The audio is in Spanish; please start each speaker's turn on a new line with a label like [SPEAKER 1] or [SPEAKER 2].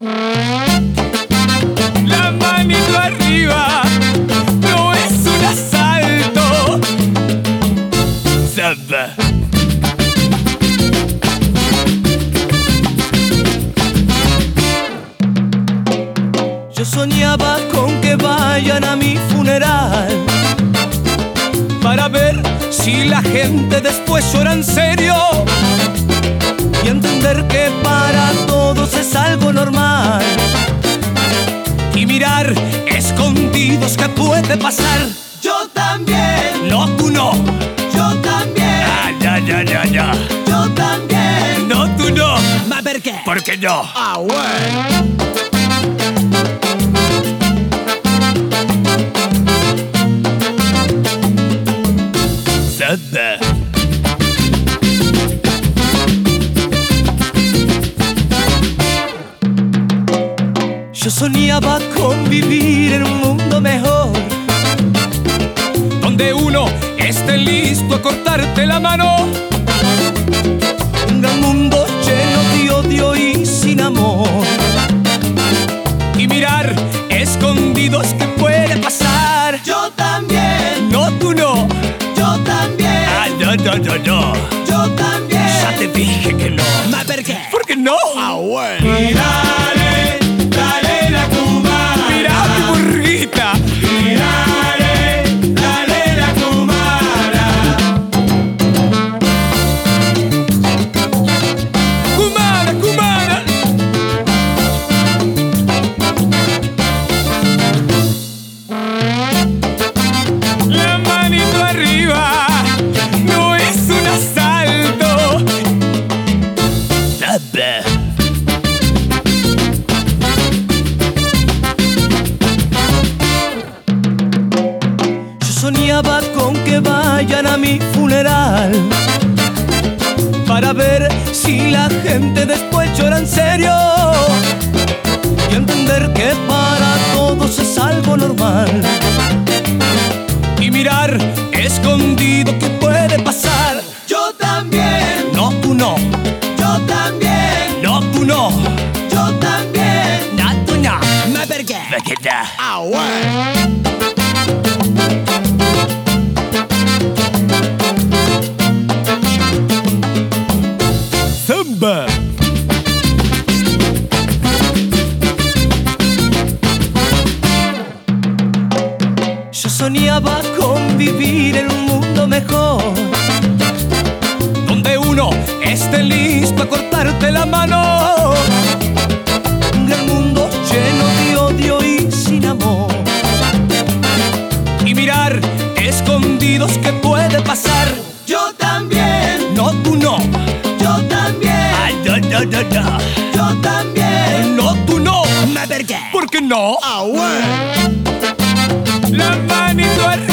[SPEAKER 1] La manito arriba no es un asalto.
[SPEAKER 2] Yo soñaba con que vayan a mi funeral
[SPEAKER 1] Para ver si la gente después llora en serio.
[SPEAKER 2] y entender que para
[SPEAKER 1] Escondidos que puede pasar.
[SPEAKER 2] Yo también,
[SPEAKER 1] No, tú no.
[SPEAKER 2] yo también,
[SPEAKER 1] Ah, ya, ya, ya, ya.
[SPEAKER 2] yo también.
[SPEAKER 1] No, tú no.
[SPEAKER 2] ¿Ma perché?
[SPEAKER 1] ¿Por qué no?
[SPEAKER 2] Ah, bueno. Yo soñaba con vivir en un mundo mejor.
[SPEAKER 1] Donde uno esté listo a cortarte la mano.
[SPEAKER 2] Un gran mundo lleno de odio y sin amor.
[SPEAKER 1] Y mirar escondidos que puede pasar.
[SPEAKER 2] Yo también,
[SPEAKER 1] No, tú no.
[SPEAKER 2] yo también,
[SPEAKER 1] Ah, no, no, no, no.
[SPEAKER 2] yo también.
[SPEAKER 1] Ya te dije que no. ¿Por qué no?
[SPEAKER 2] Ah, bueno. A mi funeral para ver si la gente después llora en serio y entender que para todos es algo normal.
[SPEAKER 1] y mirar escondido que puede pasar.
[SPEAKER 2] Yo también,
[SPEAKER 1] No, tú no,
[SPEAKER 2] yo también,
[SPEAKER 1] no, tú no,
[SPEAKER 2] yo también.
[SPEAKER 1] no, tú no.
[SPEAKER 2] ¿Ma perché?
[SPEAKER 1] Perché no?
[SPEAKER 2] Ah, bueno. Yo soñaba con vivir en un mundo mejor.
[SPEAKER 1] Donde uno esté listo a cortarte la mano.
[SPEAKER 2] Un gran mundo lleno de odio y sin amor.
[SPEAKER 1] Y mirar escondidos que puede pasar.
[SPEAKER 2] Yo también,
[SPEAKER 1] No, no, no.
[SPEAKER 2] yo también.
[SPEAKER 1] No, tú no.
[SPEAKER 2] ¿Ma perché?
[SPEAKER 1] ¿Por qué no?
[SPEAKER 2] Ah, bueno.
[SPEAKER 1] La manito arriba